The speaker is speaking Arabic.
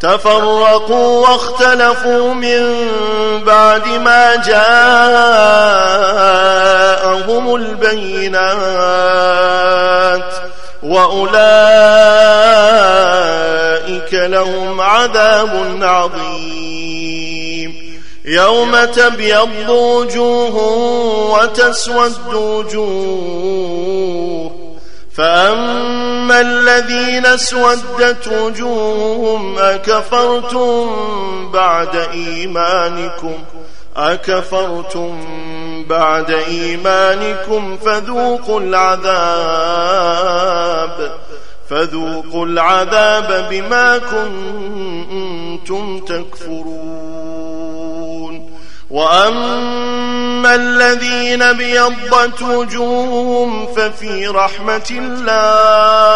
تفرقوا واختلفوا من بعد ما جاءهم البينات وأولئك لهم عذاب عظيم. يوم تبيض وجوه وتسود وجوه فأما الذين اسودت وجوههم أكفرتم بعد إيمانكم أكفرتم بعد إيمانكم فذوقوا العذاب فذوقوا العذاب بما كنتم تكفرون. وأما الذين بيضت وجوههم ففي رحمة الله